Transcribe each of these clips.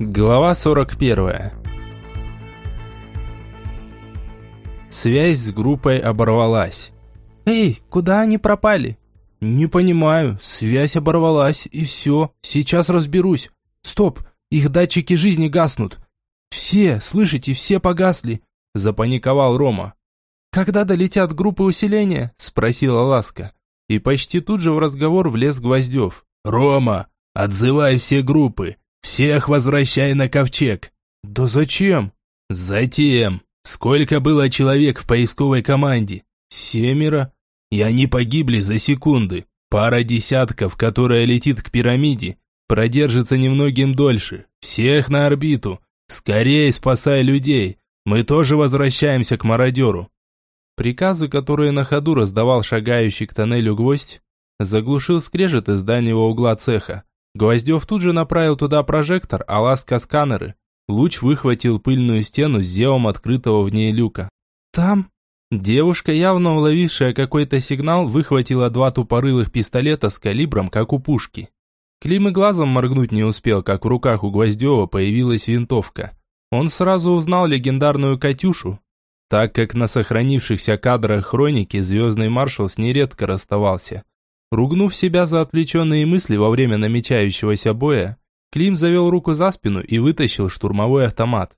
Глава 41. Связь с группой оборвалась. «Эй, куда они пропали?» «Не понимаю, связь оборвалась, и все, сейчас разберусь. Стоп, их датчики жизни гаснут. Все, слышите, все погасли», – запаниковал Рома. «Когда долетят группы усиления?» – спросила Ласка. И почти тут же в разговор влез Гвоздев. «Рома, отзывай все группы, всех возвращай на ковчег. Да зачем? Затем. Сколько было человек в поисковой команде? Семеро. И они погибли за секунды. Пара десятков, которая летит к пирамиде, продержится немногим дольше. Всех на орбиту. Скорее спасай людей. Мы тоже возвращаемся к мародеру. Приказы, которые на ходу раздавал шагающий к тоннелю гвоздь, заглушил скрежет из дальнего угла цеха. Гвоздев тут же направил туда прожектор, а ласка сканеры. Луч выхватил пыльную стену с зевом открытого в ней люка. «Там?» Девушка, явно уловившая какой-то сигнал, выхватила два тупорылых пистолета с калибром, как у пушки. Клим и глазом моргнуть не успел, как в руках у Гвоздева появилась винтовка. Он сразу узнал легендарную «Катюшу», так как на сохранившихся кадрах хроники звездный маршал с ней редко расставался. Ругнув себя за отвлеченные мысли во время намечающегося боя, Клим завел руку за спину и вытащил штурмовой автомат.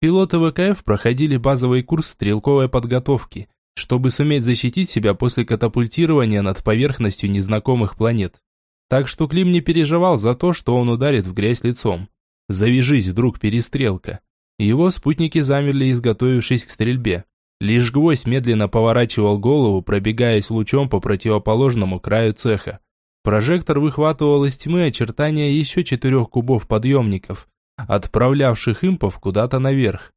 Пилоты ВКФ проходили базовый курс стрелковой подготовки, чтобы суметь защитить себя после катапультирования над поверхностью незнакомых планет. Так что Клим не переживал за то, что он ударит в грязь лицом. Завяжись вдруг перестрелка. Его спутники замерли, изготовившись к стрельбе. Лишь гвоздь медленно поворачивал голову, пробегаясь лучом по противоположному краю цеха. Прожектор выхватывал из тьмы очертания еще четырех кубов подъемников, отправлявших импов куда-то наверх.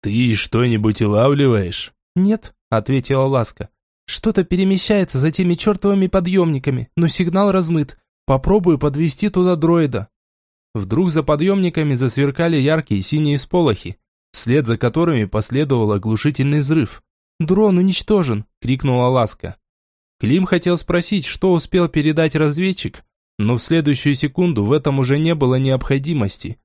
«Ты что-нибудь улавливаешь?» «Нет», — ответила Ласка. «Что-то перемещается за теми чертовыми подъемниками, но сигнал размыт. Попробую подвести туда дроида». Вдруг за подъемниками засверкали яркие синие сполохи, вслед за которыми последовал оглушительный взрыв. «Дрон уничтожен!» – крикнула Ласка. Клим хотел спросить, что успел передать разведчик, но в следующую секунду в этом уже не было необходимости.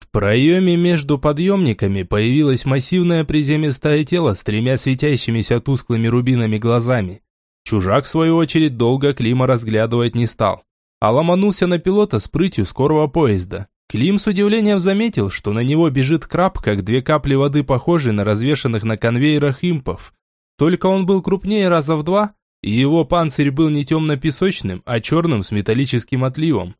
В проеме между подъемниками появилось массивное приземистое тело с тремя светящимися тусклыми рубинами глазами. Чужак, в свою очередь, долго Клима разглядывать не стал, а ломанулся на пилота с прытью скорого поезда. Клим с удивлением заметил, что на него бежит краб, как две капли воды, похожие на развешанных на конвейерах импов. Только он был крупнее раза в два, и его панцирь был не темно-песочным, а черным с металлическим отливом.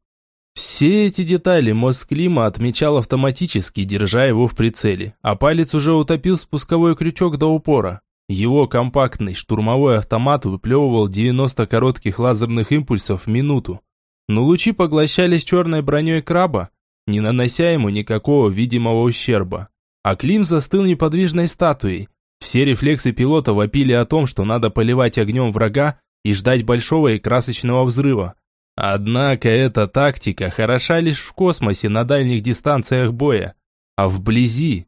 Все эти детали мозг Клима отмечал автоматически, держа его в прицеле, а палец уже утопил спусковой крючок до упора. Его компактный штурмовой автомат выплевывал 90 коротких лазерных импульсов в минуту. Но лучи поглощались черной броней краба, не нанося ему никакого видимого ущерба. А Клим застыл неподвижной статуей. Все рефлексы пилота вопили о том, что надо поливать огнем врага и ждать большого и красочного взрыва. Однако эта тактика хороша лишь в космосе на дальних дистанциях боя, а вблизи.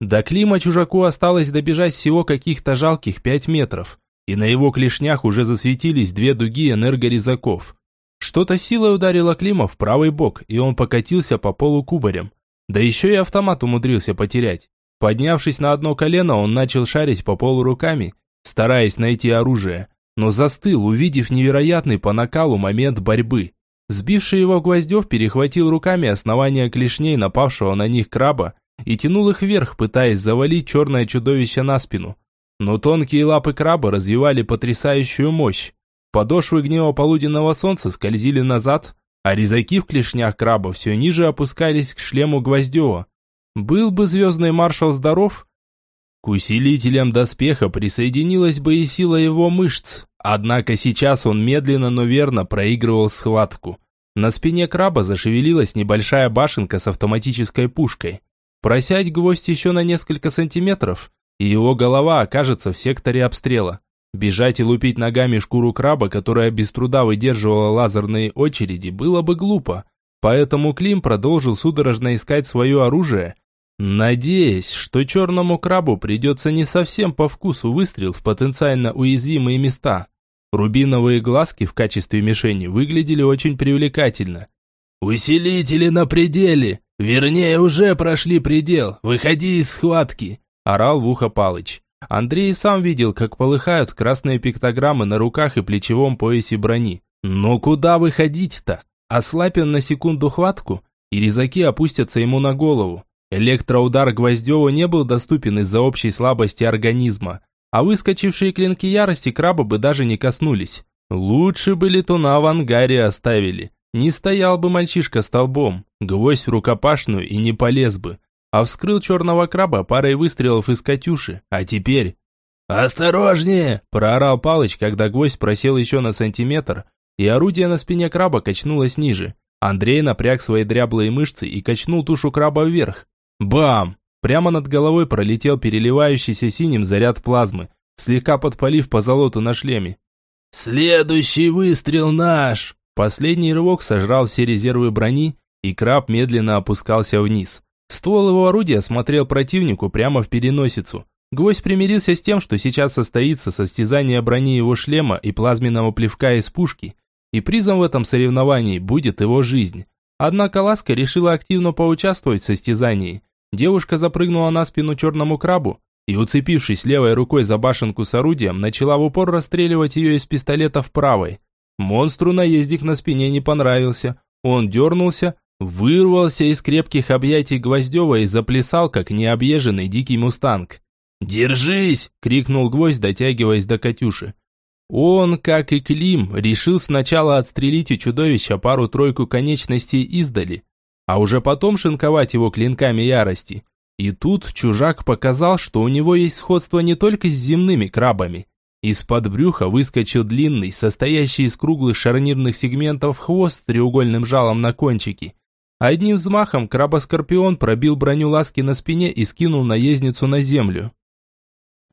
До Клима чужаку осталось добежать всего каких-то жалких пять метров, и на его клешнях уже засветились две дуги энергорезаков. Что-то силой ударило Клима в правый бок, и он покатился по полу кубарем. Да еще и автомат умудрился потерять. Поднявшись на одно колено, он начал шарить по полу руками, стараясь найти оружие, но застыл, увидев невероятный по накалу момент борьбы. Сбивший его Гвоздев перехватил руками основания клешней напавшего на них краба и тянул их вверх, пытаясь завалить черное чудовище на спину. Но тонкие лапы краба развивали потрясающую мощь. Подошвы гнева полуденного солнца скользили назад, а резаки в клешнях краба все ниже опускались к шлему Гвоздева. Был бы звездный маршал здоров, к усилителям доспеха присоединилась бы и сила его мышц, однако сейчас он медленно, но верно проигрывал схватку. На спине краба зашевелилась небольшая башенка с автоматической пушкой. Просядь гвоздь еще на несколько сантиметров, и его голова окажется в секторе обстрела. Бежать и лупить ногами шкуру краба, которая без труда выдерживала лазерные очереди, было бы глупо. Поэтому Клим продолжил судорожно искать свое оружие, надеясь, что черному крабу придется не совсем по вкусу выстрел в потенциально уязвимые места. Рубиновые глазки в качестве мишени выглядели очень привлекательно. «Усилители на пределе! Вернее, уже прошли предел! Выходи из схватки!» Орал в ухо Палыч. Андрей сам видел, как полыхают красные пиктограммы на руках и плечевом поясе брони. Но куда выходить-то? Ослабен на секунду хватку, и резаки опустятся ему на голову. Электроудар Гвоздева не был доступен из-за общей слабости организма, а выскочившие клинки ярости краба бы даже не коснулись. Лучше бы летуна в ангаре оставили. Не стоял бы мальчишка столбом, гвоздь в рукопашную и не полез бы. А вскрыл черного краба парой выстрелов из «Катюши». А теперь... «Осторожнее!» – проорал Палыч, когда гвоздь просел еще на сантиметр, и орудие на спине краба качнулось ниже. Андрей напряг свои дряблые мышцы и качнул тушу краба вверх. Бам! Прямо над головой пролетел переливающийся синим заряд плазмы, слегка подпалив по золоту на шлеме. «Следующий выстрел наш!» Последний рывок сожрал все резервы брони, и краб медленно опускался вниз. Ствол его орудия смотрел противнику прямо в переносицу. Гвоздь примирился с тем, что сейчас состоится состязание брони его шлема и плазменного плевка из пушки, и призом в этом соревновании будет его жизнь. Однако Ласка решила активно поучаствовать в состязании. Девушка запрыгнула на спину черному крабу и, уцепившись левой рукой за башенку с орудием, начала в упор расстреливать ее из пистолета в правой. Монстру наездник на спине не понравился. Он дернулся, вырвался из крепких объятий Гвоздева и заплясал, как необъезженный дикий мустанг. «Держись!» – крикнул гвоздь, дотягиваясь до Катюши. Он, как и Клим, решил сначала отстрелить у чудовища пару-тройку конечностей издали, а уже потом шинковать его клинками ярости. И тут чужак показал, что у него есть сходство не только с земными крабами. Из-под брюха выскочил длинный, состоящий из круглых шарнирных сегментов хвост с треугольным жалом на кончике. Одним взмахом краба-скорпион пробил броню ласки на спине и скинул наездницу на землю.